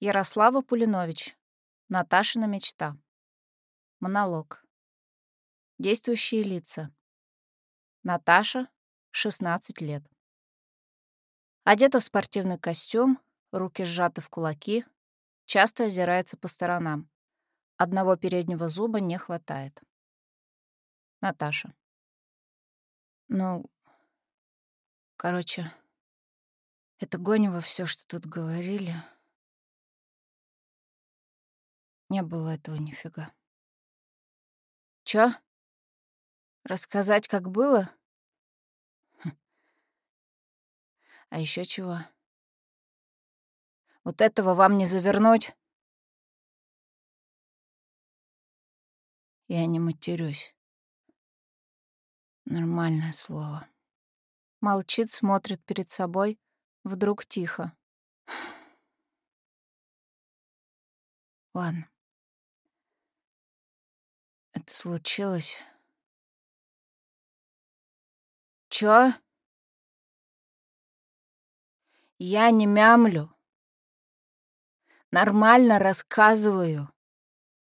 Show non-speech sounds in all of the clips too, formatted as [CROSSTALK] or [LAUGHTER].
Ярослава Пулинович. Наташина мечта. Монолог. Действующие лица. Наташа, 16 лет. Одета в спортивный костюм, руки сжаты в кулаки, часто озирается по сторонам. Одного переднего зуба не хватает. Наташа. Ну, короче, это Гонева все, что тут говорили. Не было этого нифига. Чё? Рассказать, как было? Хм. А еще чего? Вот этого вам не завернуть? Я не матерюсь. Нормальное слово. Молчит, смотрит перед собой, вдруг тихо. Ладно. Это случилось. Чё? Я не мямлю. Нормально рассказываю,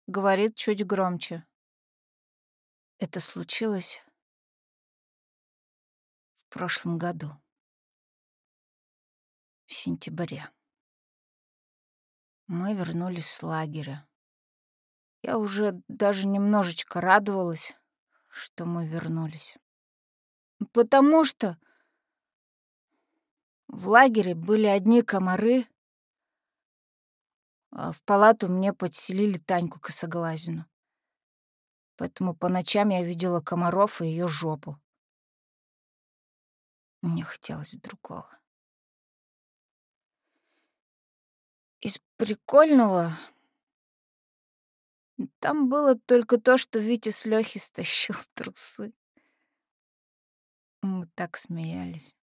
говорит чуть громче. Это случилось в прошлом году, в сентябре. Мы вернулись с лагеря. Я уже даже немножечко радовалась, что мы вернулись. Потому что в лагере были одни комары, а в палату мне подселили Таньку Косоглазину. Поэтому по ночам я видела комаров и ее жопу. Мне хотелось другого. Из прикольного там было только то, что Витя с Лёхи стащил [LAUGHS] трусы. Мы так смеялись.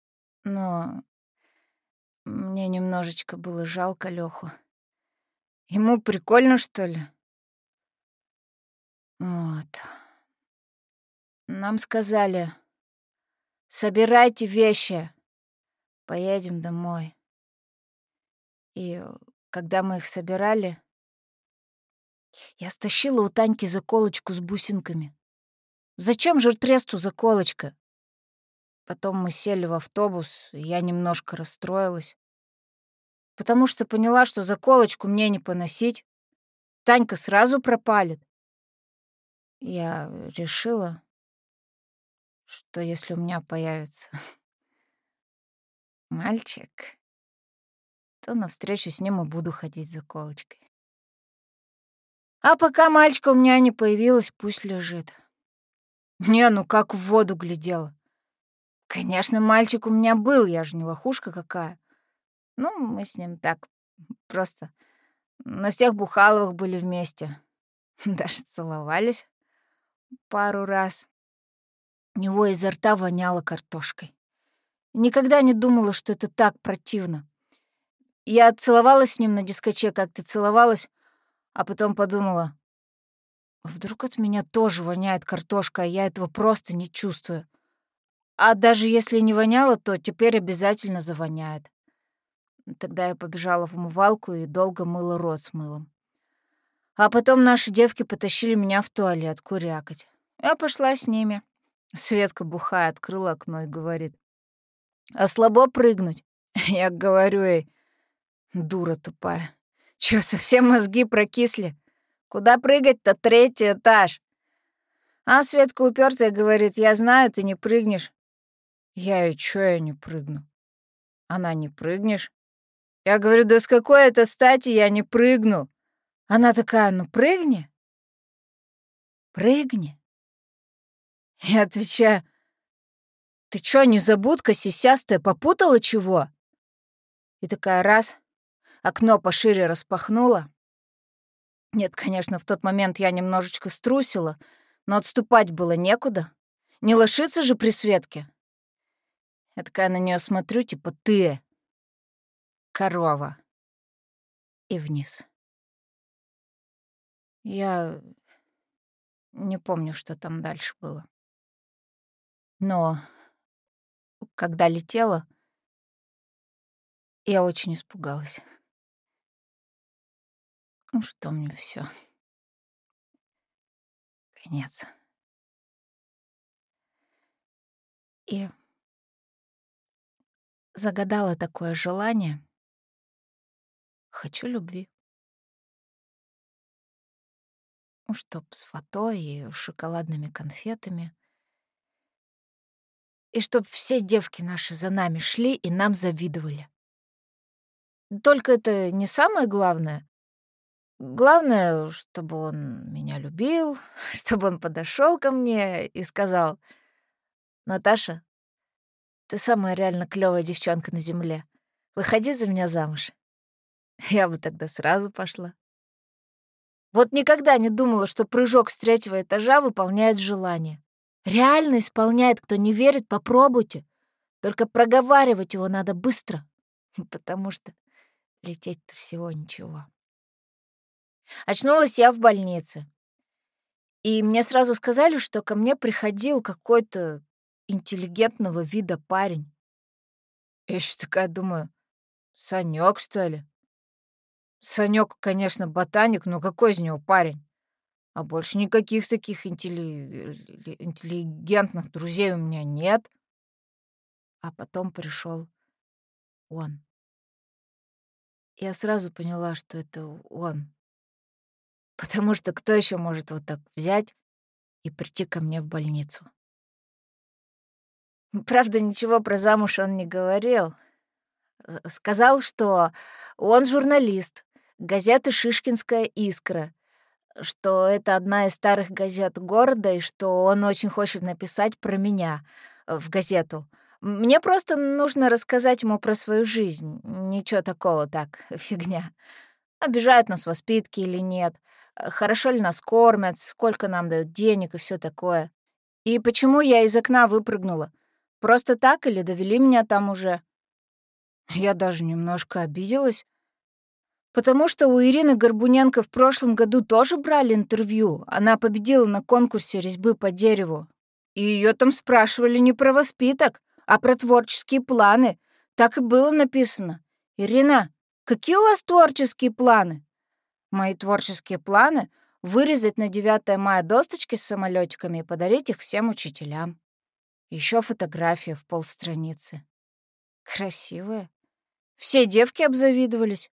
Но мне немножечко было жалко Лёху. Ему прикольно, что ли? Вот. Нам сказали, собирайте вещи, поедем домой. И когда мы их собирали, я стащила у Таньки заколочку с бусинками. Зачем же тресту заколочка? Потом мы сели в автобус, и я немножко расстроилась. Потому что поняла, что заколочку мне не поносить. Танька сразу пропалит. Я решила, что если у меня появится [LAUGHS] мальчик, то навстречу с ним и буду ходить за колочкой. А пока мальчика у меня не появилось, пусть лежит. Не, ну как в воду глядела. Конечно, мальчик у меня был, я же не лохушка какая. Ну, мы с ним так просто на всех Бухаловых были вместе. [LAUGHS] Даже целовались пару раз. У него изо рта воняло картошкой. Никогда не думала, что это так противно. Я целовалась с ним на дискоче, как ты целовалась, а потом подумала, вдруг от меня тоже воняет картошка, а я этого просто не чувствую. А даже если не воняло, то теперь обязательно завоняет. Тогда я побежала в умывалку и долго мыла рот с мылом. А потом наши девки потащили меня в туалет курякать. Я пошла с ними. Светка бухая открыла окно и говорит. «А слабо прыгнуть?» [LAUGHS] Я говорю ей, дура тупая, Чё, совсем мозги прокисли? Куда прыгать-то третий этаж? А Светка упертая говорит, я знаю, ты не прыгнешь. Я и чё я не прыгну? Она не прыгнешь? Я говорю, да с какой это стати я не прыгну? Она такая, ну прыгни. Прыгни. Я отвечаю, ты чё, незабудка сисястая, попутала чего? И такая раз, окно пошире распахнула. Нет, конечно, в тот момент я немножечко струсила, но отступать было некуда. Не лошиться же при Светке. Я такая на нее смотрю, типа «ты, корова». И вниз. Я не помню, что там дальше было. Но когда летела, я очень испугалась. Ну что мне все. Конец. И загадала такое желание. Хочу любви. Ну, чтоб с фото и шоколадными конфетами. И чтоб все девки наши за нами шли и нам завидовали. Только это не самое главное. Главное, чтобы он меня любил, [LAUGHS] чтобы он подошел ко мне и сказал, «Наташа, ты самая реально клевая девчонка на земле. Выходи за меня замуж». [LAUGHS] Я бы тогда сразу пошла. Вот никогда не думала, что прыжок с третьего этажа выполняет желание. Реально исполняет, кто не верит, попробуйте. Только проговаривать его надо быстро, [LAUGHS] потому что лететь-то всего ничего. Очнулась я в больнице. И мне сразу сказали, что ко мне приходил какой-то интеллигентного вида парень. Я еще такая думаю, Санек, что ли? Санек, конечно, ботаник, но какой из него парень? А больше никаких таких интелли... интеллигентных друзей у меня нет. А потом пришел он. Я сразу поняла, что это он. Потому что кто еще может вот так взять и прийти ко мне в больницу? Правда, ничего про замуж он не говорил. Сказал, что он журналист, газеты «Шишкинская искра», что это одна из старых газет города и что он очень хочет написать про меня э, в газету. Мне просто нужно рассказать ему про свою жизнь. Ничего такого так, [LAUGHS] фигня. Обижают нас воспитки или нет, хорошо ли нас кормят, сколько нам дают денег и все такое. И почему я из окна выпрыгнула? Просто так или довели меня там уже? Я даже немножко обиделась. Потому что у Ирины Горбуненко в прошлом году тоже брали интервью. Она победила на конкурсе резьбы по дереву. И ее там спрашивали не про воспиток, а про творческие планы. Так и было написано. «Ирина, какие у вас творческие планы?» Мои творческие планы — вырезать на 9 мая досточки с самолетиками и подарить их всем учителям. Еще фотография в полстраницы. Красивая. Все девки обзавидовались.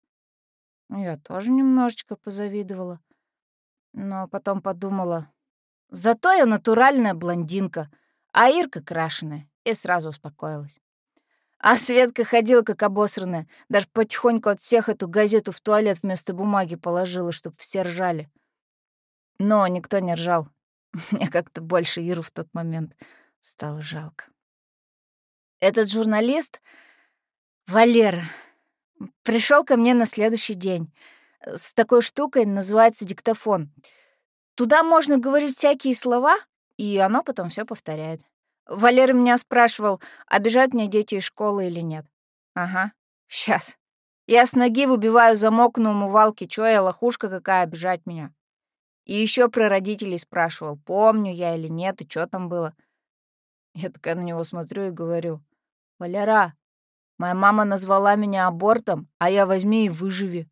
Я тоже немножечко позавидовала. Но потом подумала, зато я натуральная блондинка, а Ирка крашеная, и сразу успокоилась. А Светка ходила как обосранная, даже потихоньку от всех эту газету в туалет вместо бумаги положила, чтобы все ржали. Но никто не ржал. [LAUGHS] Мне как-то больше Иру в тот момент стало жалко. Этот журналист, Валера, Пришел ко мне на следующий день. С такой штукой называется диктофон. Туда можно говорить всякие слова, и оно потом все повторяет. Валера меня спрашивал, обижают меня дети из школы или нет. Ага, [LAUGHS] сейчас. Я с ноги выбиваю замок на умывалке, чё я, лохушка какая, обижать меня. И еще про родителей спрашивал, помню я или нет, и что там было. Я такая на него смотрю и говорю, «Валера, Моя мама назвала меня абортом, а я возьми и выживи.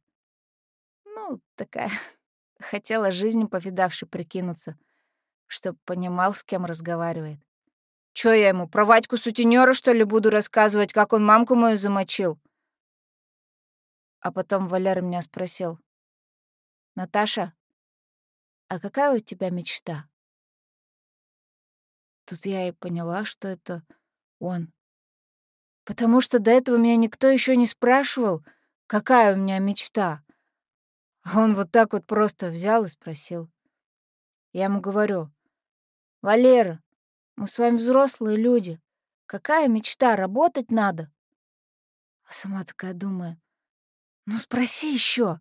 Ну, такая. [LAUGHS] Хотела жизнь повидавшей прикинуться, чтоб понимал, с кем разговаривает. Чё я ему, про Вадьку сутенёра, что ли, буду рассказывать, как он мамку мою замочил? А потом Валера меня спросил. «Наташа, а какая у тебя мечта?» Тут я и поняла, что это он. Потому что до этого меня никто еще не спрашивал, какая у меня мечта. А он вот так вот просто взял и спросил. Я ему говорю, «Валера, мы с вами взрослые люди. Какая мечта? Работать надо». А сама такая думаю, «Ну спроси еще.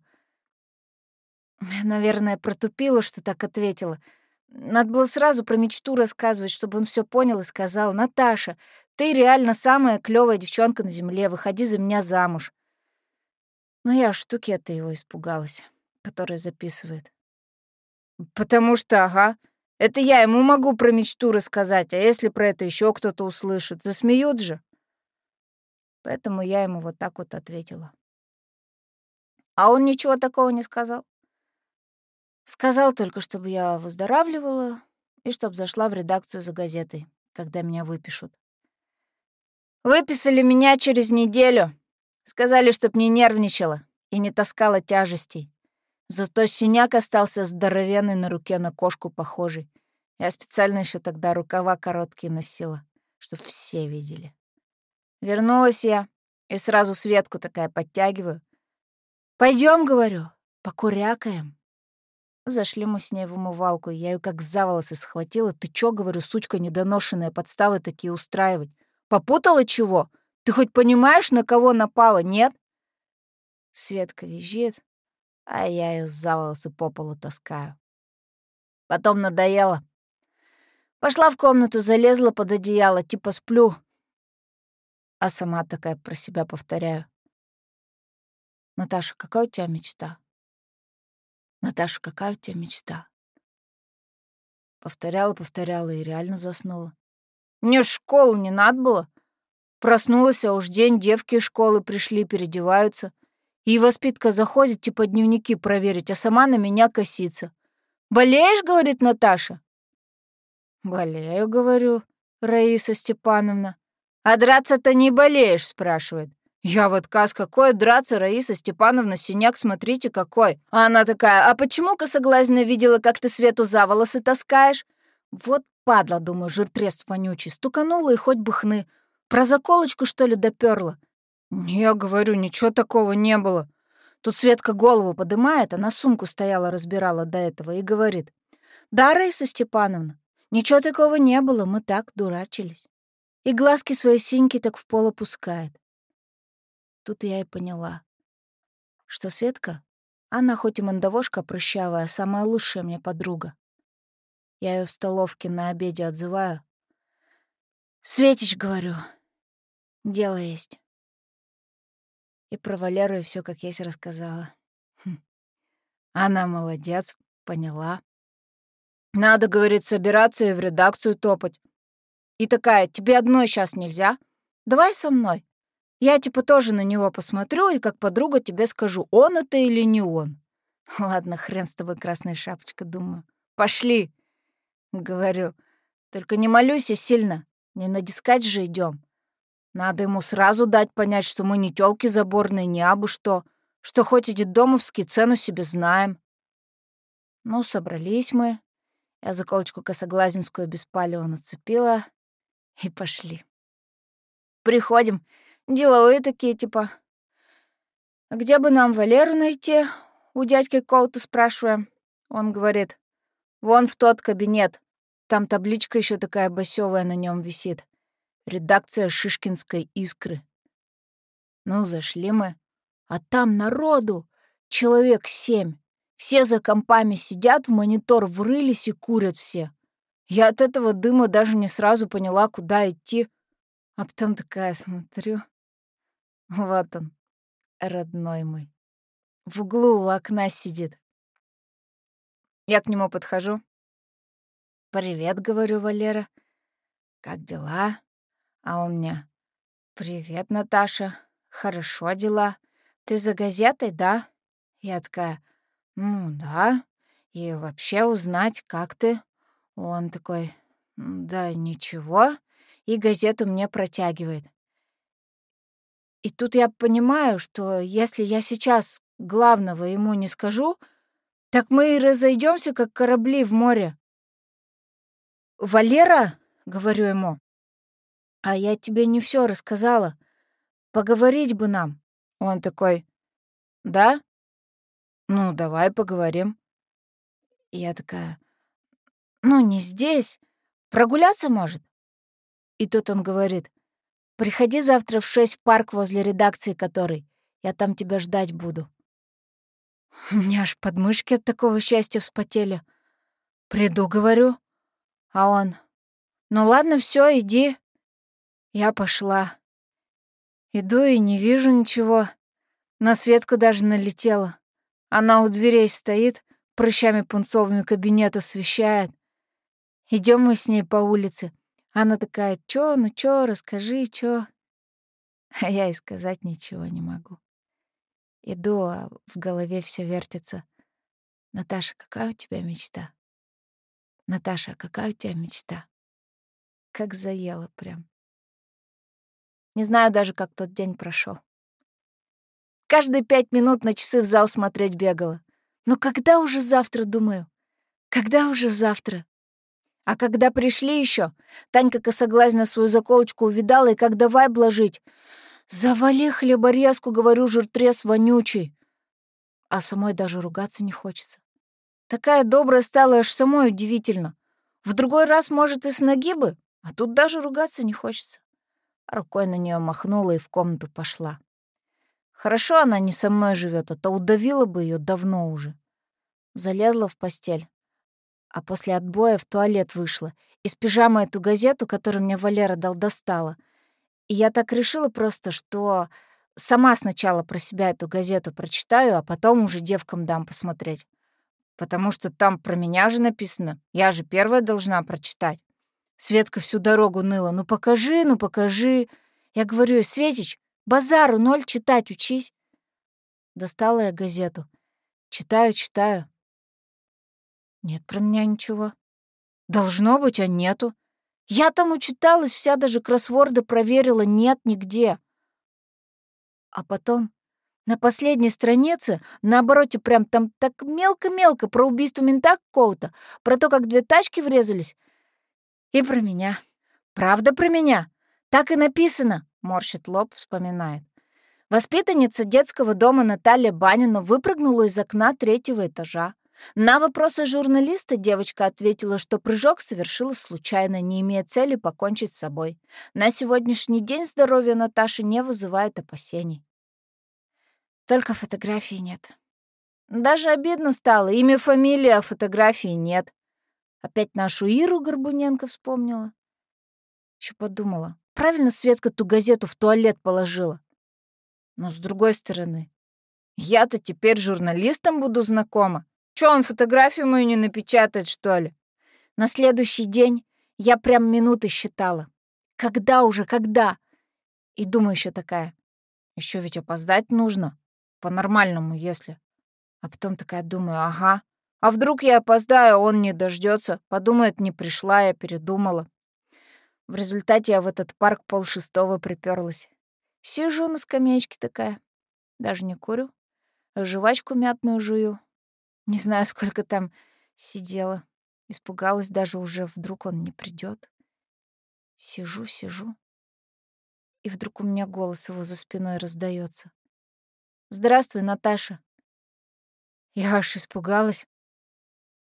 Наверное, протупила, что так ответила. Надо было сразу про мечту рассказывать, чтобы он все понял и сказал, «Наташа, ты реально самая клевая девчонка на земле, выходи за меня замуж». Но я штуки это его испугалась, которая записывает. «Потому что, ага, это я ему могу про мечту рассказать, а если про это еще кто-то услышит, засмеют же». Поэтому я ему вот так вот ответила. А он ничего такого не сказал. Сказал только, чтобы я выздоравливала и чтоб зашла в редакцию за газетой, когда меня выпишут. Выписали меня через неделю. Сказали, чтоб не нервничала и не таскала тяжестей. Зато синяк остался здоровенный на руке на кошку похожий. Я специально еще тогда рукава короткие носила, чтоб все видели. Вернулась я и сразу Светку такая подтягиваю. Пойдем, говорю, покурякаем. Зашли мы с ней в умывалку, я ее как за волосы схватила. Ты чё, говорю, сучка недоношенная, подставы такие устраивать? Попутала чего? Ты хоть понимаешь, на кого напала, нет? Светка визжит, а я ее за волосы по полу таскаю. Потом надоело. Пошла в комнату, залезла под одеяло, типа сплю. А сама такая про себя повторяю. Наташа, какая у тебя мечта? Наташа, какая у тебя мечта? Повторяла, повторяла и реально заснула. Мне в школу не надо было. Проснулась, а уж день девки из школы пришли, переодеваются. И воспитка заходит, типа дневники проверить, а сама на меня косится. «Болеешь?» — говорит Наташа. «Болею», — говорю, Раиса Степановна. «А драться-то не болеешь?» — спрашивает. Я в отказ, какое драться, Раиса Степановна, синяк, смотрите какой. А она такая, а почему косоглазина видела, как ты Свету за волосы таскаешь? Вот падла, думаю, жиртрез вонючий, стуканула и хоть бы хны. Про заколочку, что ли, допёрла? Я говорю, ничего такого не было. Тут Светка голову подымает, она сумку стояла, разбирала до этого и говорит. Да, Раиса Степановна, ничего такого не было, мы так дурачились. И глазки свои синьки так в пол опускает. Тут я и поняла, что Светка, она хоть и мандавошка прыщавая, самая лучшая мне подруга. Я ее в столовке на обеде отзываю. «Светич, — говорю, — дело есть». И про Валеру и всё как есть рассказала. Хм. Она молодец, поняла. Надо, говорит, собираться и в редакцию топать. И такая, тебе одной сейчас нельзя? Давай со мной. Я типа тоже на него посмотрю и как подруга тебе скажу, он это или не он. [LAUGHS] Ладно, хрен с тобой, красная шапочка, думаю. Пошли, говорю. Только не молюсь сильно, не надискать же идем. Надо ему сразу дать понять, что мы не тёлки заборные, не абы что, что хоть и детдомовский цену себе знаем. Ну, собрались мы. Я заколочку косоглазинскую без палева нацепила и пошли. Приходим, деловые такие, типа. «Где бы нам Валеру найти?» У дядьки какого-то спрашиваем. Он говорит, «Вон в тот кабинет. Там табличка еще такая басёвая на нем висит. Редакция Шишкинской искры. Ну, зашли мы. А там народу человек семь. Все за компами сидят, в монитор врылись и курят все. Я от этого дыма даже не сразу поняла, куда идти. А потом такая смотрю. Вот он, родной мой. В углу у окна сидит. Я к нему подхожу. «Привет», — говорю Валера. «Как дела?» А он мне, «Привет, Наташа. Хорошо дела. Ты за газетой, да?» Я такая, «Ну, да. И вообще узнать, как ты?» Он такой, «Да ничего». И газету мне протягивает. И тут я понимаю, что если я сейчас главного ему не скажу, так мы и разойдемся, как корабли в море. «Валера», — говорю ему, а я тебе не все рассказала. Поговорить бы нам. Он такой, да? Ну, давай поговорим. я такая, ну, не здесь. Прогуляться может? И тут он говорит, приходи завтра в шесть в парк возле редакции которой. Я там тебя ждать буду. [LAUGHS] У меня аж подмышки от такого счастья вспотели. Приду, говорю. А он, ну ладно, все, иди. Я пошла. Иду и не вижу ничего. На Светку даже налетела. Она у дверей стоит, прыщами пунцовыми кабинет освещает. Идем мы с ней по улице. Она такая, чё, ну чё, расскажи, чё. А я и сказать ничего не могу. Иду, а в голове все вертится. Наташа, какая у тебя мечта? Наташа, какая у тебя мечта? Как заела прям. Не знаю даже, как тот день прошел. Каждые пять минут на часы в зал смотреть бегала. Но когда уже завтра, думаю? Когда уже завтра? А когда пришли еще, Танька косоглазно свою заколочку увидала и как давай блажить. «Завали хлеборезку, — говорю, — жиртрез вонючий!» А самой даже ругаться не хочется. Такая добрая стала, аж самой удивительно. В другой раз, может, и с ноги бы, а тут даже ругаться не хочется. Рукой на нее махнула и в комнату пошла. Хорошо она не со мной живет, а то удавила бы ее давно уже. Залезла в постель, а после отбоя в туалет вышла. Из пижамы эту газету, которую мне Валера дал, достала. И я так решила просто, что сама сначала про себя эту газету прочитаю, а потом уже девкам дам посмотреть. Потому что там про меня же написано. Я же первая должна прочитать. Светка всю дорогу ныла. «Ну покажи, ну покажи». Я говорю, «Светич, базару ноль читать учись». Достала я газету. Читаю, читаю. Нет про меня ничего. Должно быть, а нету. Я там учиталась, вся даже кроссворды проверила, нет нигде. А потом на последней странице, на обороте прям там так мелко-мелко про убийство мента какого-то, про то, как две тачки врезались. И про меня. Правда про меня? Так и написано, морщит лоб, вспоминает. Воспитанница детского дома Наталья Банина выпрыгнула из окна третьего этажа. На вопросы журналиста девочка ответила, что прыжок совершила случайно, не имея цели покончить с собой. На сегодняшний день здоровье Наташи не вызывает опасений. Только фотографии нет. Даже обидно стало. Имя, фамилия, а фотографии нет. Опять нашу Иру Горбуненко вспомнила. Еще подумала. Правильно Светка ту газету в туалет положила. Но с другой стороны, я-то теперь журналистом буду знакома. Чё, он фотографию мою не напечатает, что ли? На следующий день я прям минуты считала. Когда уже, когда? И думаю еще такая. Еще ведь опоздать нужно. По-нормальному, если. А потом такая думаю, ага. А вдруг я опоздаю, он не дождется, Подумает, не пришла, я передумала. В результате я в этот парк полшестого приперлась. Сижу на скамеечке такая. Даже не курю. Жвачку мятную жую. Не знаю, сколько там сидела. Испугалась даже уже, вдруг он не придет. Сижу, сижу. И вдруг у меня голос его за спиной раздается. «Здравствуй, Наташа». Я аж испугалась.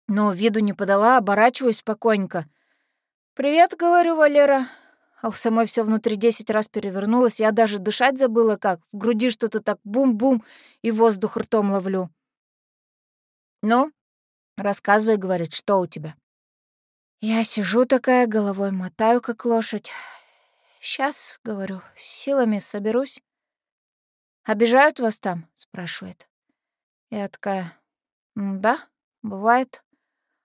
Но виду не подала, оборачиваюсь спокойненько. «Привет», — говорю, Валера. А у самой все внутри десять раз перевернулось. Я даже дышать забыла как. В груди что-то так бум-бум, и воздух ртом ловлю. «Ну, рассказывай, — говорит, — что у тебя?» Я сижу такая, головой мотаю, как лошадь. «Сейчас, — говорю, — силами соберусь». «Обижают вас там?» — спрашивает. Я такая, «Да, бывает.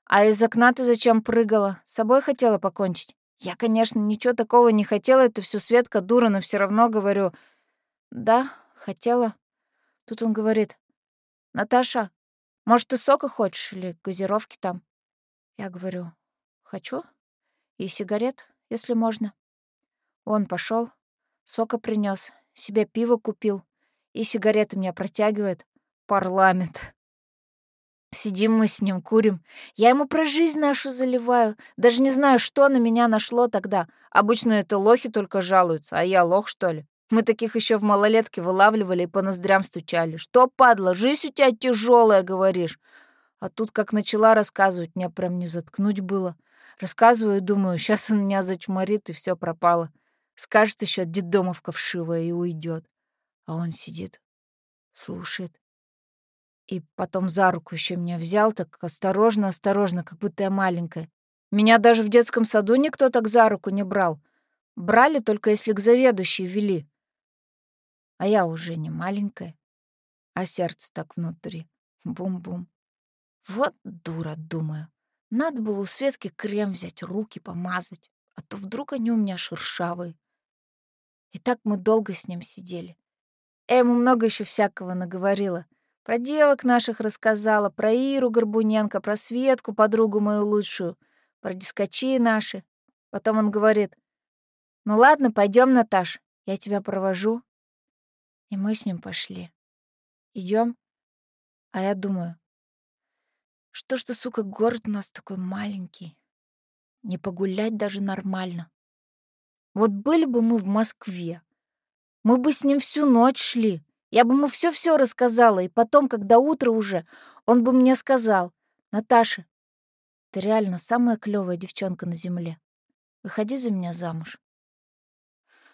А из окна ты зачем прыгала? С собой хотела покончить?» Я, конечно, ничего такого не хотела, это все Светка дура, но все равно говорю, «Да, хотела». Тут он говорит, «Наташа, может, ты сока хочешь или газировки там?» Я говорю, «Хочу. И сигарет, если можно». Он пошел, сока принес, себе пиво купил и сигареты мне протягивает. Парламент. Сидим мы с ним, курим. Я ему про жизнь нашу заливаю. Даже не знаю, что на меня нашло тогда. Обычно это лохи только жалуются, а я лох, что ли? Мы таких еще в малолетке вылавливали и по ноздрям стучали. Что, падла, жизнь у тебя тяжелая, говоришь? А тут, как начала рассказывать, мне прям не заткнуть было. Рассказываю, думаю, сейчас он меня зачморит, и все пропало. Скажет еще детдомовка вшивая и уйдет. А он сидит, слушает. И потом за руку еще меня взял, так осторожно-осторожно, как будто я маленькая. Меня даже в детском саду никто так за руку не брал. Брали только если к заведующей вели. А я уже не маленькая, а сердце так внутри. Бум-бум. Вот дура, думаю. Надо было у Светки крем взять, руки помазать, а то вдруг они у меня шершавые. И так мы долго с ним сидели. Я ему много еще всякого наговорила. Про девок наших рассказала, про Иру Горбуненко, про Светку, подругу мою лучшую, про дискочи наши. Потом он говорит, «Ну ладно, пойдем, Наташ, я тебя провожу». И мы с ним пошли. Идем, а я думаю, что ж ты, сука, город у нас такой маленький. Не погулять даже нормально. Вот были бы мы в Москве, мы бы с ним всю ночь шли, я бы ему все-все рассказала, и потом, когда утро уже, он бы мне сказал, «Наташа, ты реально самая клевая девчонка на земле. Выходи за меня замуж».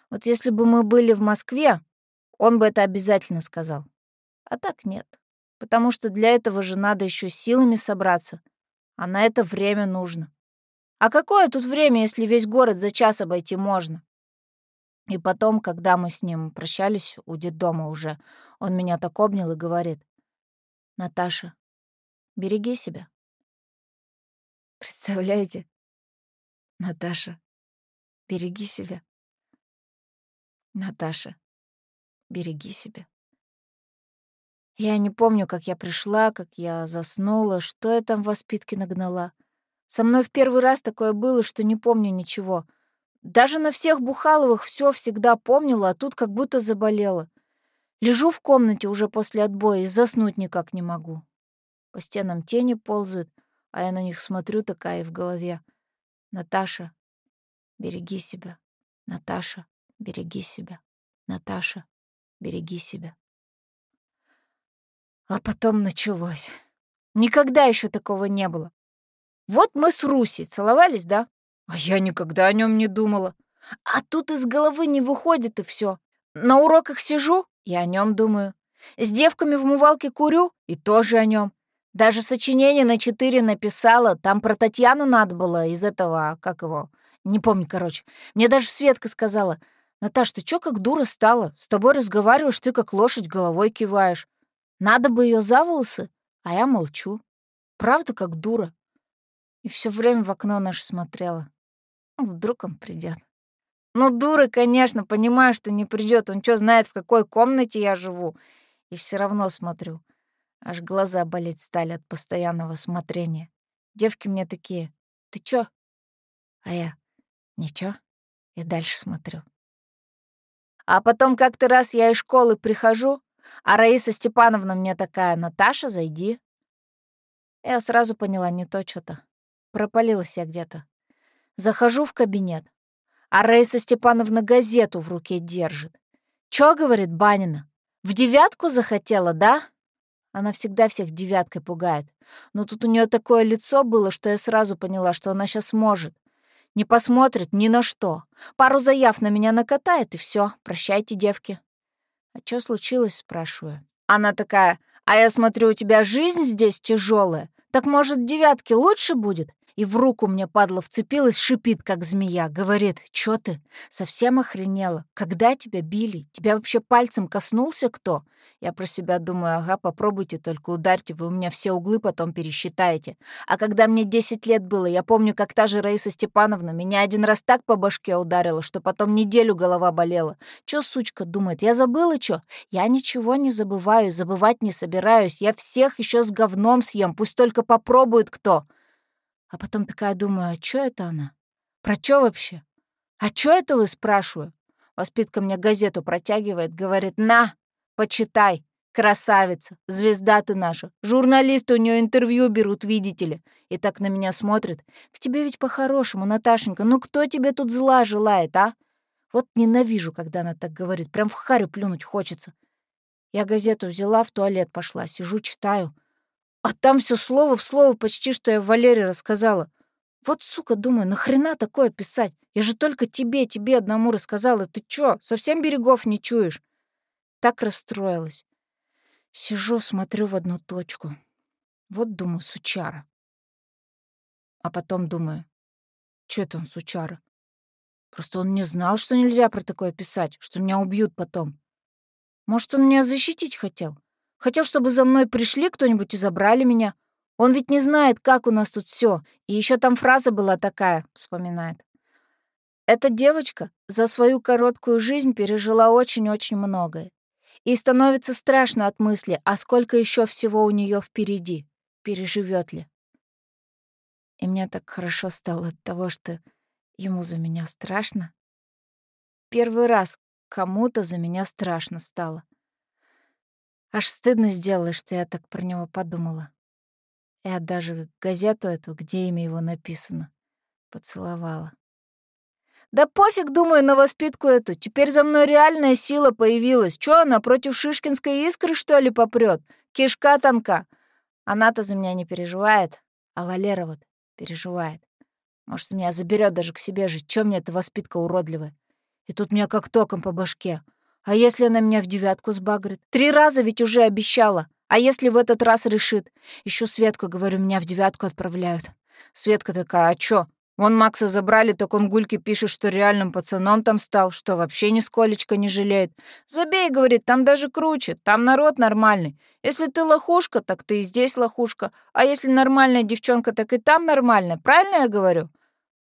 Вот если бы мы были в Москве, он бы это обязательно сказал. А так нет, потому что для этого же надо еще силами собраться, а на это время нужно. А какое тут время, если весь город за час обойти можно? И потом, когда мы с ним прощались у детдома уже, он меня так обнял и говорит, «Наташа, береги себя». Представляете? Наташа, береги себя. Наташа, береги себя. Я не помню, как я пришла, как я заснула, что я там в воспитке нагнала. Со мной в первый раз такое было, что не помню ничего — даже на всех Бухаловых все всегда помнила, а тут как будто заболела. Лежу в комнате уже после отбоя и заснуть никак не могу. По стенам тени ползают, а я на них смотрю такая и в голове. Наташа, береги себя. Наташа, береги себя. Наташа, береги себя. А потом началось. Никогда еще такого не было. Вот мы с Русей целовались, да? А я никогда о нем не думала. А тут из головы не выходит и все. На уроках сижу и о нем думаю. С девками в мувалке курю и тоже о нем. Даже сочинение на четыре написала, там про Татьяну надо было из этого, как его, не помню, короче. Мне даже Светка сказала, «Наташ, ты чё как дура стала? С тобой разговариваешь, ты как лошадь головой киваешь. Надо бы ее за волосы, а я молчу. Правда, как дура». И все время в окно наше смотрела. Вдруг он придет. Ну, дура, конечно, понимаю, что не придет. Он что знает, в какой комнате я живу. И все равно смотрю. Аж глаза болеть стали от постоянного смотрения. Девки мне такие, ты чё? А я, ничего, и дальше смотрю. А потом как-то раз я из школы прихожу, а Раиса Степановна мне такая, Наташа, зайди. Я сразу поняла, не то что-то. Пропалилась я где-то. Захожу в кабинет, а Раиса Степановна газету в руке держит. «Чё, — говорит Банина, — в девятку захотела, да?» Она всегда всех девяткой пугает. Но тут у нее такое лицо было, что я сразу поняла, что она сейчас может. Не посмотрит ни на что. Пару заяв на меня накатает, и все. Прощайте, девки. А что случилось, спрашиваю. Она такая, а я смотрю, у тебя жизнь здесь тяжелая. Так, может, девятки лучше будет? И в руку мне, падла, вцепилась, шипит, как змея. Говорит, чё ты, совсем охренела? Когда тебя били? Тебя вообще пальцем коснулся кто? Я про себя думаю, ага, попробуйте, только ударьте, вы у меня все углы потом пересчитаете. А когда мне 10 лет было, я помню, как та же Раиса Степановна меня один раз так по башке ударила, что потом неделю голова болела. Чё, сучка, думает, я забыла чё? Я ничего не забываю, забывать не собираюсь. Я всех еще с говном съем, пусть только попробует кто. А потом такая думаю, а чё это она? Про чё вообще? А чё это вы, спрашиваю? Воспитка мне газету протягивает, говорит, на, почитай, красавица, звезда ты наша. Журналисты у нее интервью берут, видите ли. И так на меня смотрят. К тебе ведь по-хорошему, Наташенька, ну кто тебе тут зла желает, а? Вот ненавижу, когда она так говорит, прям в харю плюнуть хочется. Я газету взяла, в туалет пошла, сижу, читаю. А там все слово в слово почти, что я Валере рассказала. Вот, сука, думаю, нахрена такое писать? Я же только тебе, тебе одному рассказала. Ты чё, совсем берегов не чуешь? Так расстроилась. Сижу, смотрю в одну точку. Вот, думаю, сучара. А потом думаю, чё это он сучара? Просто он не знал, что нельзя про такое писать, что меня убьют потом. Может, он меня защитить хотел? Хотел, чтобы за мной пришли кто-нибудь и забрали меня. Он ведь не знает, как у нас тут все. И еще там фраза была такая, вспоминает. Эта девочка за свою короткую жизнь пережила очень-очень многое. И становится страшно от мысли, а сколько еще всего у нее впереди, переживет ли. И мне так хорошо стало от того, что ему за меня страшно. Первый раз кому-то за меня страшно стало. Аж стыдно сделалось, что я так про него подумала. Я даже газету эту, где имя его написано, поцеловала. Да пофиг, думаю, на воспитку эту. Теперь за мной реальная сила появилась. Чё она, против шишкинской искры, что ли, попрёт? Кишка тонка. Она-то за меня не переживает, а Валера вот переживает. Может, меня заберет даже к себе жить. Чё мне эта воспитка уродливая? И тут меня как током по башке. А если она меня в девятку сбагрит? Три раза ведь уже обещала. А если в этот раз решит? Ищу Светку, говорю, меня в девятку отправляют. Светка такая, а чё? Вон Макса забрали, так он Гульке пишет, что реальным пацаном там стал, что вообще нисколечко не жалеет. Забей, говорит, там даже круче, там народ нормальный. Если ты лохушка, так ты и здесь лохушка. А если нормальная девчонка, так и там нормальная. Правильно я говорю?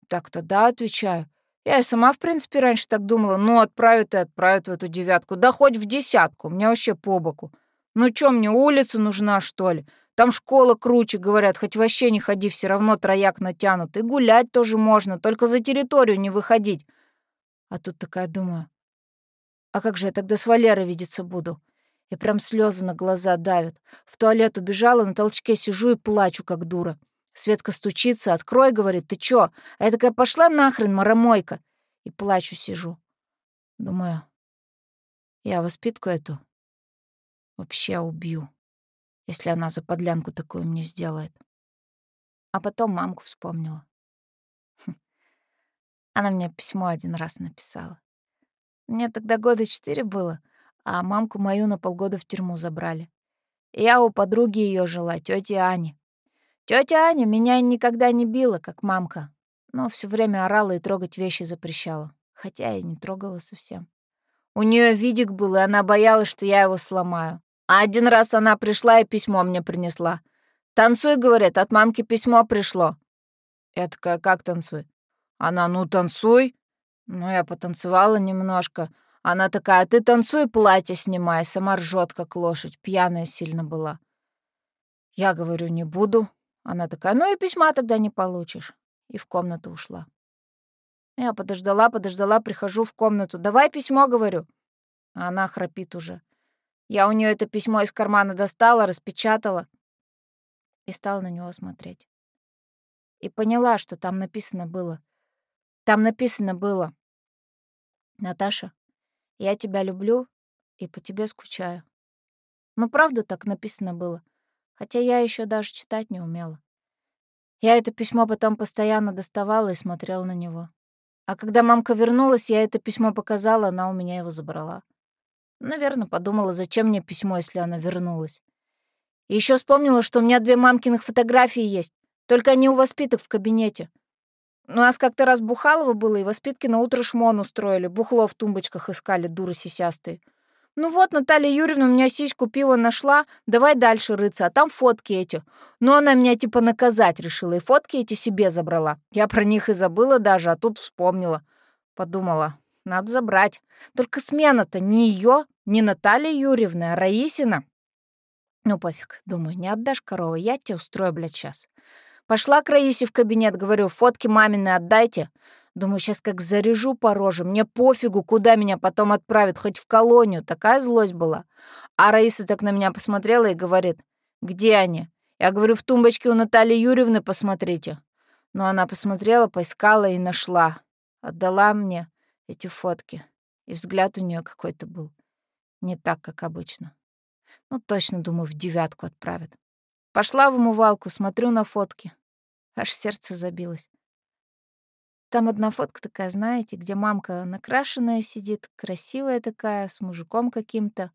Так-то да, отвечаю. Я и сама, в принципе, раньше так думала. Ну, отправят и отправят в эту девятку. Да хоть в десятку, мне вообще по боку. Ну чё, мне улица нужна, что ли? Там школа круче, говорят, хоть вообще не ходи, все равно трояк натянут. И гулять тоже можно, только за территорию не выходить. А тут такая думаю, а как же я тогда с Валерой видеться буду? И прям слезы на глаза давят. В туалет убежала, на толчке сижу и плачу, как дура. Светка стучится, открой, говорит, ты чё? А я такая, пошла нахрен, маромойка. И плачу сижу. Думаю, я воспитку эту вообще убью если она за подлянку такую мне сделает. А потом мамку вспомнила. Хм. Она мне письмо один раз написала. Мне тогда года четыре было, а мамку мою на полгода в тюрьму забрали. Я у подруги ее жила, тети Ани. Тетя Аня меня никогда не била, как мамка, но все время орала и трогать вещи запрещала, хотя я не трогала совсем. У нее видик был, и она боялась, что я его сломаю. А один раз она пришла и письмо мне принесла. «Танцуй», — говорит, — «от мамки письмо пришло». Я такая, как танцуй? Она, ну, танцуй. Ну, я потанцевала немножко. Она такая, ты танцуй, платье снимай. Сама ржет, как лошадь, пьяная сильно была. Я говорю, не буду. Она такая, ну и письма тогда не получишь. И в комнату ушла. Я подождала, подождала, прихожу в комнату. Давай письмо, говорю. А она храпит уже. Я у нее это письмо из кармана достала, распечатала и стала на него смотреть. И поняла, что там написано было. Там написано было. Наташа, я тебя люблю и по тебе скучаю. Ну, правда так написано было, хотя я еще даже читать не умела. Я это письмо потом постоянно доставала и смотрела на него. А когда мамка вернулась, я это письмо показала, она у меня его забрала. Наверное, подумала, зачем мне письмо, если она вернулась. И еще вспомнила, что у меня две мамкиных фотографии есть, только они у воспиток в кабинете. У нас как-то раз Бухалова было, и воспитки на утро шмон устроили, бухло в тумбочках искали, дуры сисястые. Ну вот, Наталья Юрьевна у меня сиську пиво нашла, давай дальше рыться, а там фотки эти. Но она меня типа наказать решила, и фотки эти себе забрала. Я про них и забыла даже, а тут вспомнила. Подумала, надо забрать. Только смена-то не ее, не Наталья Юрьевна, а Раисина. Ну, пофиг, думаю, не отдашь корову, я тебе устрою, блядь, сейчас. Пошла к Раисе в кабинет, говорю, фотки мамины отдайте. Думаю, сейчас как заряжу по роже, мне пофигу, куда меня потом отправят, хоть в колонию, такая злость была. А Раиса так на меня посмотрела и говорит, где они? Я говорю, в тумбочке у Натальи Юрьевны посмотрите. Но она посмотрела, поискала и нашла. Отдала мне эти фотки. И взгляд у нее какой-то был. Не так, как обычно. Ну, точно, думаю, в девятку отправят. Пошла в умывалку, смотрю на фотки. Аж сердце забилось. Там одна фотка такая, знаете, где мамка накрашенная сидит, красивая такая, с мужиком каким-то.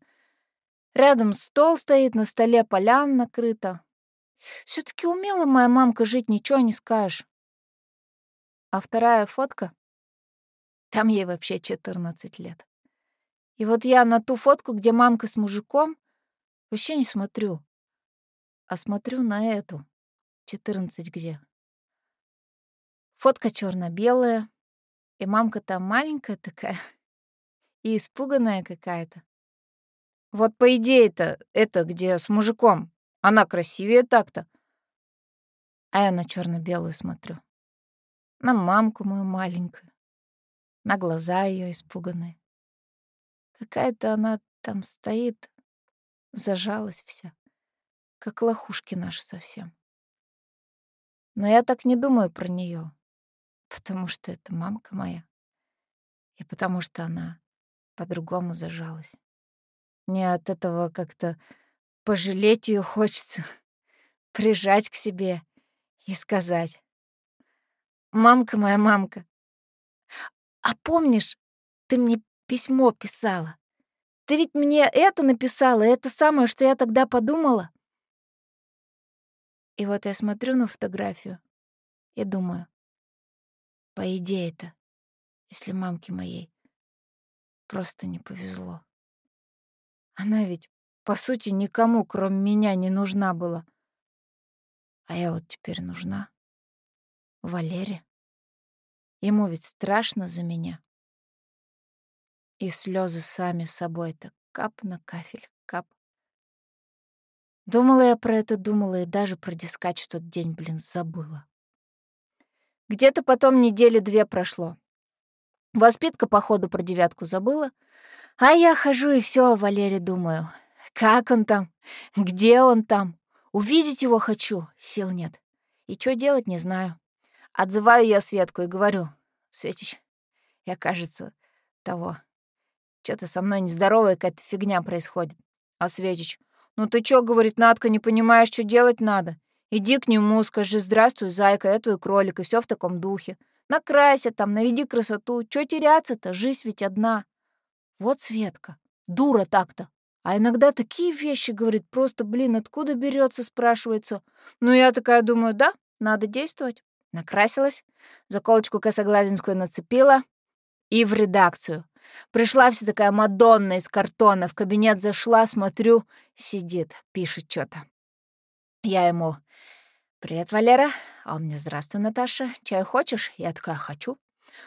Рядом стол стоит, на столе полян накрыта. все таки умела моя мамка жить, ничего не скажешь. А вторая фотка там ей вообще 14 лет. И вот я на ту фотку, где мамка с мужиком, вообще не смотрю, а смотрю на эту. 14 где. Фотка черно белая и мамка там маленькая такая [LAUGHS] и испуганная какая-то. Вот по идее-то это где с мужиком. Она красивее так-то. А я на черно белую смотрю. На мамку мою маленькую. На глаза ее испуганные. Какая-то она там стоит, зажалась вся, как лохушки наши совсем. Но я так не думаю про нее, потому что это мамка моя. И потому что она по-другому зажалась. Мне от этого как-то пожалеть ее хочется, [LAUGHS] прижать к себе и сказать. «Мамка моя, мамка, а помнишь, ты мне письмо писала? Ты ведь мне это написала, это самое, что я тогда подумала?» И вот я смотрю на фотографию и думаю, по идее-то, если мамке моей просто не повезло. Она ведь, по сути, никому, кроме меня, не нужна была. А я вот теперь нужна. Валере. Ему ведь страшно за меня. И слезы сами собой так кап на кафель, кап. Думала я про это, думала и даже про дискать в тот день, блин, забыла. Где-то потом недели две прошло. Воспитка, походу, про девятку забыла. А я хожу и все о Валере думаю. Как он там? Где он там? Увидеть его хочу, сил нет. И что делать, не знаю. Отзываю я Светку и говорю, Светич, я, кажется, того. Что-то со мной нездоровая какая-то фигня происходит. А Светич, ну ты чё, говорит, Надка, не понимаешь, что делать надо? Иди к нему, скажи «Здравствуй, зайка, я твой кролик», и все в таком духе. Накрайся там, наведи красоту. Чё теряться-то? Жизнь ведь одна. Вот Светка. Дура так-то. А иногда такие вещи говорит, просто, блин, откуда берется, спрашивается. Ну, я такая думаю, да, надо действовать. Накрасилась, заколочку косоглазинскую нацепила и в редакцию. Пришла вся такая Мадонна из картона, в кабинет зашла, смотрю, сидит, пишет что то Я ему «Привет, Валера». А он мне «Здравствуй, Наташа. Чай хочешь?» Я такая «Хочу».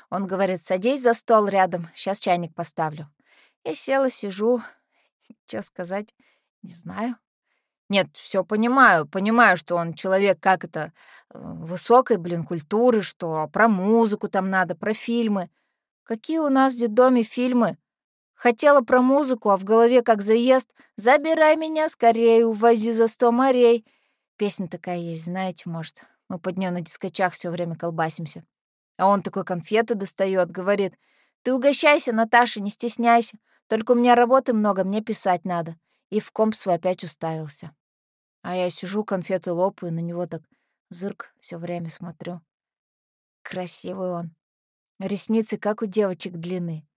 Он говорит «Садись за стол рядом, сейчас чайник поставлю». Я села, сижу. [LAUGHS] Что сказать? Не знаю. Нет, все понимаю. Понимаю, что он человек как это э, высокой, блин, культуры, что про музыку там надо, про фильмы. Какие у нас в детдоме фильмы? Хотела про музыку, а в голове как заезд «Забирай меня скорее, увози за сто морей». Песня такая есть, знаете, может. Мы под нее на дискочах все время колбасимся. А он такой конфеты достает, говорит, «Ты угощайся, Наташа, не стесняйся. Только у меня работы много, мне писать надо». И в комп свой опять уставился. А я сижу, конфеты лопаю, на него так зырк все время смотрю. Красивый он. Ресницы, как у девочек, длины.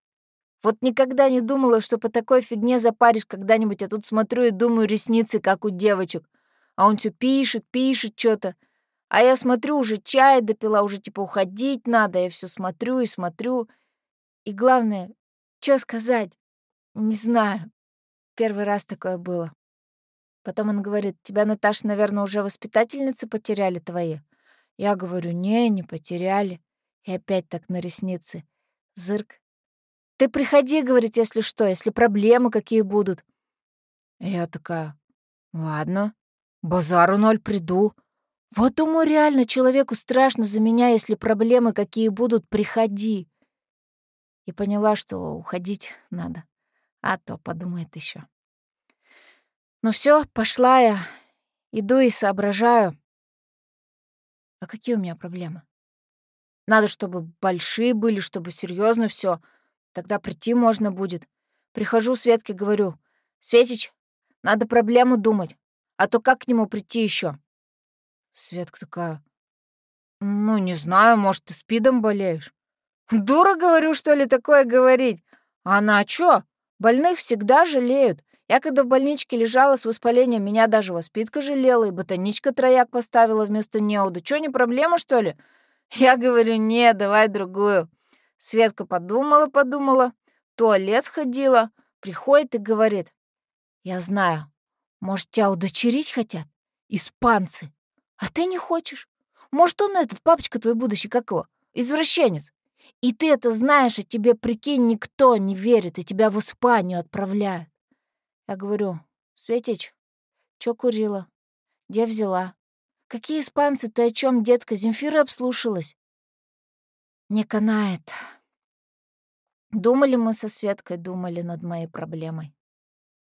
Вот никогда не думала, что по такой фигне запаришь когда-нибудь, а тут смотрю и думаю, ресницы, как у девочек. А он все пишет, пишет что-то. А я смотрю, уже чай допила, уже типа уходить надо. Я все смотрю и смотрю. И главное, что сказать? Не знаю. Первый раз такое было. Потом он говорит, тебя, Наташа, наверное, уже воспитательницы потеряли твои. Я говорю, не, не потеряли. И опять так на ресницы. Зырк. Ты приходи, говорит, если что, если проблемы какие будут. Я такая, ладно. Базару ноль приду. Вот думаю, реально человеку страшно за меня, если проблемы какие будут, приходи. И поняла, что уходить надо. А то подумает еще. Ну все, пошла я. Иду и соображаю. А какие у меня проблемы? Надо, чтобы большие были, чтобы серьезно все. Тогда прийти можно будет. Прихожу Светке, говорю, Светич, надо проблему думать. А то как к нему прийти еще? Светка такая, ну, не знаю, может, ты спидом болеешь? [LAUGHS] Дура, говорю, что ли, такое говорить? А она чё? Больных всегда жалеют. Я когда в больничке лежала с воспалением, меня даже воспитка жалела, и ботаничка трояк поставила вместо неуда. Чё, не проблема, что ли? [LAUGHS] Я говорю, не, давай другую. Светка подумала-подумала, туалет сходила, приходит и говорит, я знаю, может, тебя удочерить хотят? Испанцы. А ты не хочешь? Может, он этот, папочка твой будущий, как его, извращенец. И ты это знаешь, а тебе, прикинь, никто не верит, и тебя в Испанию отправляют. Я говорю, Светич, чё курила? Где взяла? Какие испанцы, ты о чем, детка, Земфира обслушалась? Не канает. Думали мы со Светкой, думали над моей проблемой.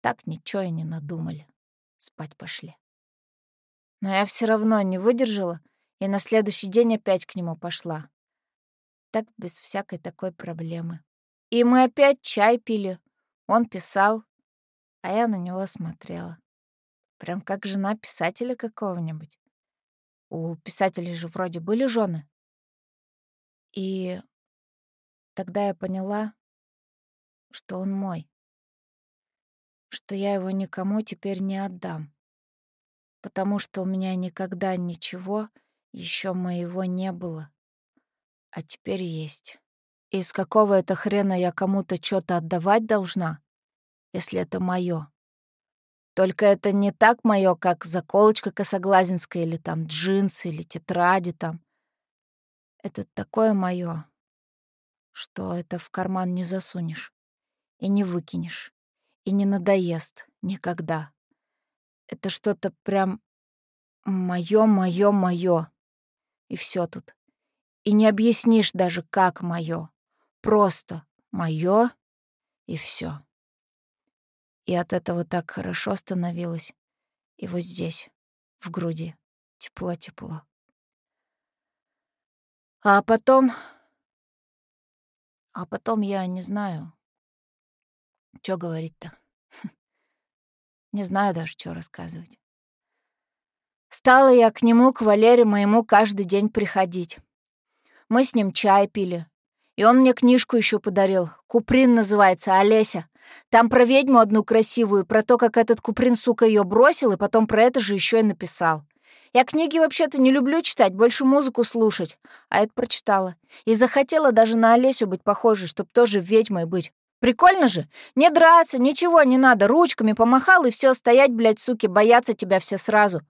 Так ничего и не надумали. Спать пошли. Но я все равно не выдержала и на следующий день опять к нему пошла. Так без всякой такой проблемы. И мы опять чай пили. Он писал, а я на него смотрела. Прям как жена писателя какого-нибудь. У писателей же вроде были жены. И тогда я поняла, что он мой. Что я его никому теперь не отдам. Потому что у меня никогда ничего еще моего не было. А теперь есть. Из какого это хрена я кому-то что-то отдавать должна, если это мое? Только это не так мое, как заколочка косоглазинская или там джинсы или тетради там. Это такое мое, что это в карман не засунешь и не выкинешь, и не надоест никогда. Это что-то прям моё, моё, моё. И все тут. И не объяснишь даже, как моё. Просто моё и все. И от этого так хорошо становилось. И вот здесь, в груди, тепло-тепло. А потом... А потом я не знаю, что говорить-то. Не знаю даже, что рассказывать. Стала я к нему, к Валере моему, каждый день приходить. Мы с ним чай пили. И он мне книжку еще подарил. Куприн называется, Олеся. Там про ведьму одну красивую, про то, как этот Куприн, сука, ее бросил, и потом про это же еще и написал. Я книги вообще-то не люблю читать, больше музыку слушать. А это прочитала. И захотела даже на Олесю быть похожей, чтоб тоже ведьмой быть. Прикольно же? Не драться, ничего не надо. Ручками помахал, и все стоять, блядь, суки, боятся тебя все сразу.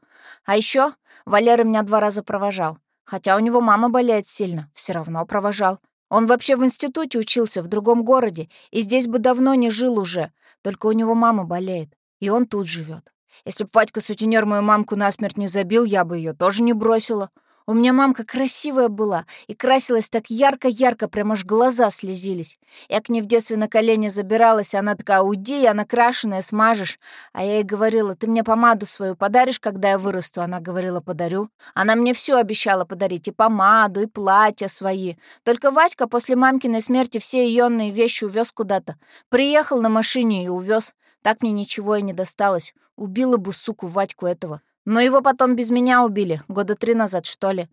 А еще Валера меня два раза провожал. Хотя у него мама болеет сильно, все равно провожал. Он вообще в институте учился, в другом городе, и здесь бы давно не жил уже. Только у него мама болеет, и он тут живет. Если б Вадька-сутенер мою мамку насмерть не забил, я бы ее тоже не бросила. У меня мамка красивая была и красилась так ярко-ярко, прям аж глаза слезились. Я к ней в детстве на колени забиралась, она такая, уйди, я накрашенная, смажешь. А я ей говорила, ты мне помаду свою подаришь, когда я вырасту? Она говорила, подарю. Она мне все обещала подарить, и помаду, и платья свои. Только Вадька после мамкиной смерти все ионные вещи увез куда-то. Приехал на машине и увез. Так мне ничего и не досталось. Убила бы, суку, Вадьку этого. Но его потом без меня убили, года три назад, что ли.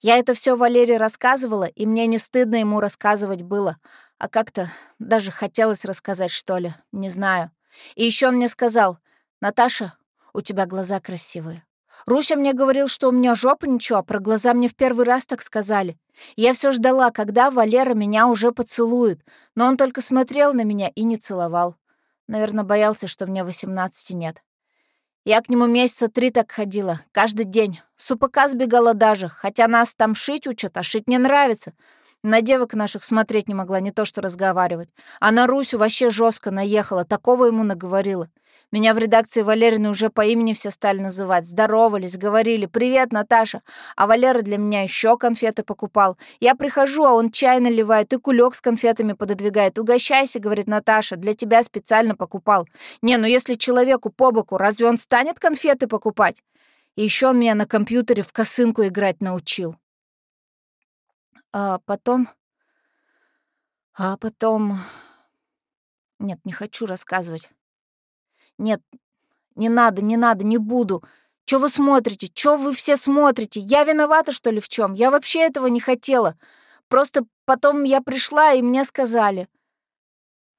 Я это все Валерии рассказывала, и мне не стыдно ему рассказывать было. А как-то даже хотелось рассказать, что ли, не знаю. И еще он мне сказал, «Наташа, у тебя глаза красивые». Руся мне говорил, что у меня жопа ничего, а про глаза мне в первый раз так сказали. Я все ждала, когда Валера меня уже поцелует, но он только смотрел на меня и не целовал. Наверное, боялся, что мне 18 нет. Я к нему месяца три так ходила, каждый день. С УПК сбегала даже, хотя нас там шить учат, а шить не нравится. На девок наших смотреть не могла, не то что разговаривать. А на Русю вообще жестко наехала, такого ему наговорила. Меня в редакции Валерины уже по имени все стали называть. Здоровались, говорили «Привет, Наташа!» А Валера для меня еще конфеты покупал. Я прихожу, а он чай наливает и кулек с конфетами пододвигает. «Угощайся», — говорит Наташа, — «для тебя специально покупал». Не, ну если человеку по боку, разве он станет конфеты покупать? И еще он меня на компьютере в косынку играть научил. А потом... А потом... Нет, не хочу рассказывать. Нет, не надо, не надо, не буду. Чё вы смотрите? Чё вы все смотрите? Я виновата, что ли, в чем? Я вообще этого не хотела. Просто потом я пришла, и мне сказали.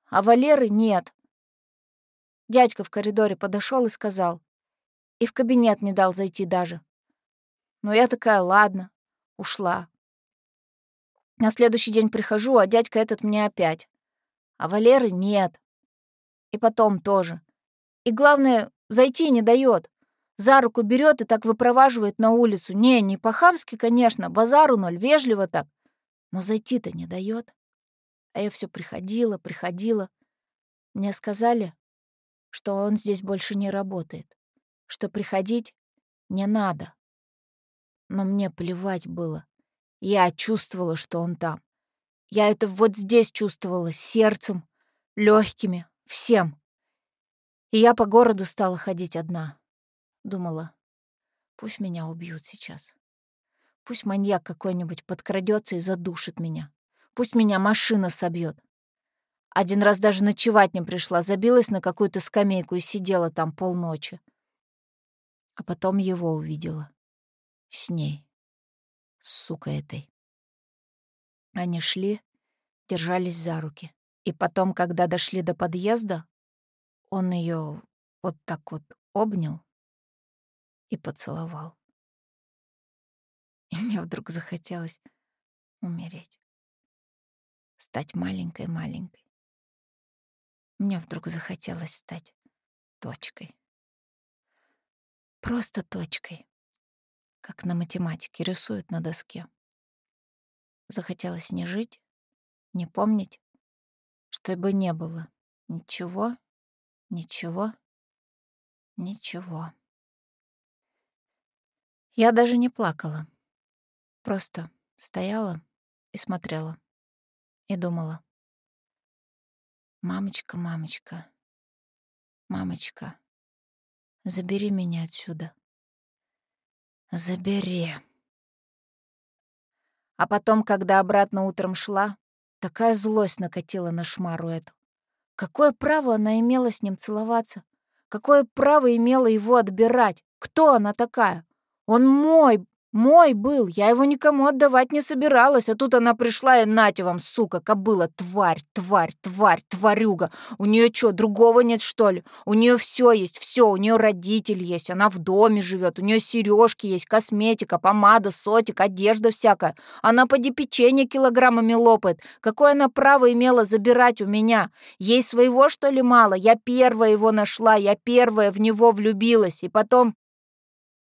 А Валеры нет. Дядька в коридоре подошел и сказал. И в кабинет не дал зайти даже. Но я такая, ладно, ушла. На следующий день прихожу, а дядька этот мне опять. А Валеры нет. И потом тоже. И главное, зайти не дает. За руку берет и так выпроваживает на улицу. Не, не по-хамски, конечно, базару ноль, вежливо так. Но зайти-то не дает. А я все приходила, приходила. Мне сказали, что он здесь больше не работает, что приходить не надо. Но мне плевать было. Я чувствовала, что он там. Я это вот здесь чувствовала, сердцем, легкими, всем. И я по городу стала ходить одна. Думала, пусть меня убьют сейчас. Пусть маньяк какой-нибудь подкрадется и задушит меня. Пусть меня машина собьет. Один раз даже ночевать не пришла, забилась на какую-то скамейку и сидела там полночи. А потом его увидела. С ней. С сукой этой. Они шли, держались за руки. И потом, когда дошли до подъезда, он ее вот так вот обнял и поцеловал. И мне вдруг захотелось умереть. Стать маленькой-маленькой. Мне вдруг захотелось стать точкой. Просто точкой, как на математике рисуют на доске. Захотелось не жить, не помнить, чтобы не было ничего, ничего, ничего. Я даже не плакала. Просто стояла и смотрела. И думала. «Мамочка, мамочка, мамочка, забери меня отсюда. Забери». А потом, когда обратно утром шла, такая злость накатила на шмару эту. Какое право она имела с ним целоваться? Какое право имела его отбирать? Кто она такая? Он мой, мой был, я его никому отдавать не собиралась, а тут она пришла и нате вам, сука, кобыла, тварь, тварь, тварь, тварюга. У нее что, другого нет, что ли? У нее все есть, все, у нее родитель есть, она в доме живет, у нее сережки есть, косметика, помада, сотик, одежда всякая. Она поди печенье килограммами лопает. Какое она право имела забирать у меня? Ей своего, что ли, мало? Я первая его нашла, я первая в него влюбилась, и потом...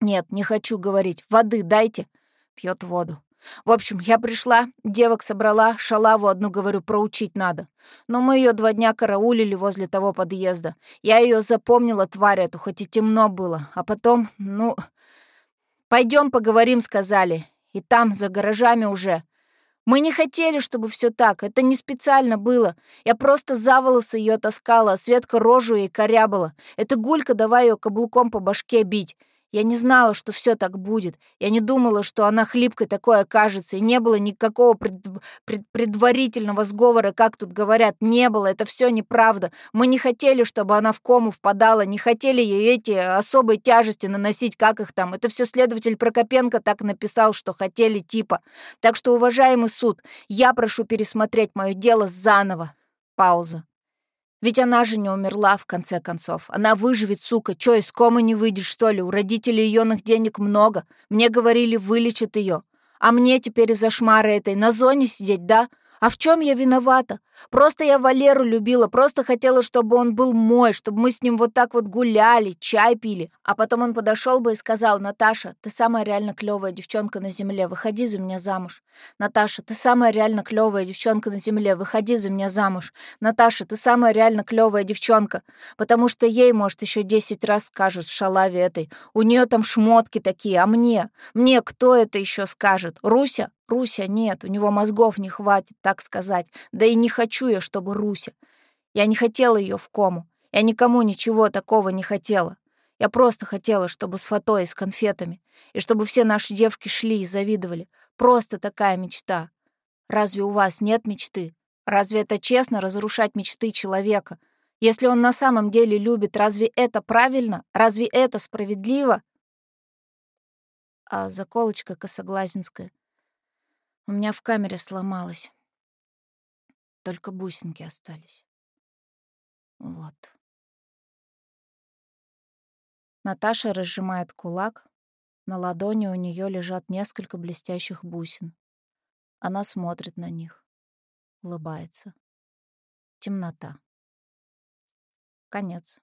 «Нет, не хочу говорить. Воды дайте». Пьет воду. В общем, я пришла, девок собрала, шалаву одну, говорю, проучить надо. Но мы ее два дня караулили возле того подъезда. Я ее запомнила, тварь эту, хоть и темно было. А потом, ну... Пойдем поговорим, сказали. И там, за гаражами уже. Мы не хотели, чтобы все так. Это не специально было. Я просто за волосы ее таскала, а Светка рожу ей корябала. Это Гулька давай ее каблуком по башке бить. Я не знала, что все так будет. Я не думала, что она хлипкой такой окажется. И не было никакого пред... Пред... предварительного сговора, как тут говорят. Не было, это все неправда. Мы не хотели, чтобы она в кому впадала, не хотели ей эти особые тяжести наносить, как их там. Это все следователь Прокопенко так написал, что хотели типа. Так что, уважаемый суд, я прошу пересмотреть мое дело заново. Пауза. Ведь она же не умерла, в конце концов. Она выживет, сука. Чё, из комы не выйдешь, что ли? У родителей еёных денег много. Мне говорили, вылечат её. А мне теперь из-за шмары этой на зоне сидеть, да? А в чем я виновата? Просто я Валеру любила, просто хотела, чтобы он был мой, чтобы мы с ним вот так вот гуляли, чай пили. А потом он подошел бы и сказал, Наташа, ты самая реально клевая девчонка на земле, выходи за меня замуж. Наташа, ты самая реально клевая девчонка на земле, выходи за меня замуж. Наташа, ты самая реально клевая девчонка. Потому что ей, может, еще десять раз скажут в шалаве этой. У нее там шмотки такие, а мне? Мне кто это еще скажет? Руся? Руся нет, у него мозгов не хватит, так сказать. Да и не хочу я, чтобы Руся. Я не хотела ее в кому. Я никому ничего такого не хотела. Я просто хотела, чтобы с фото и с конфетами. И чтобы все наши девки шли и завидовали. Просто такая мечта. Разве у вас нет мечты? Разве это честно разрушать мечты человека? Если он на самом деле любит, разве это правильно? Разве это справедливо? А заколочка косоглазинская у меня в камере сломалась. Только бусинки остались. Вот. Наташа разжимает кулак. На ладони у нее лежат несколько блестящих бусин. Она смотрит на них. Улыбается. Темнота. Конец.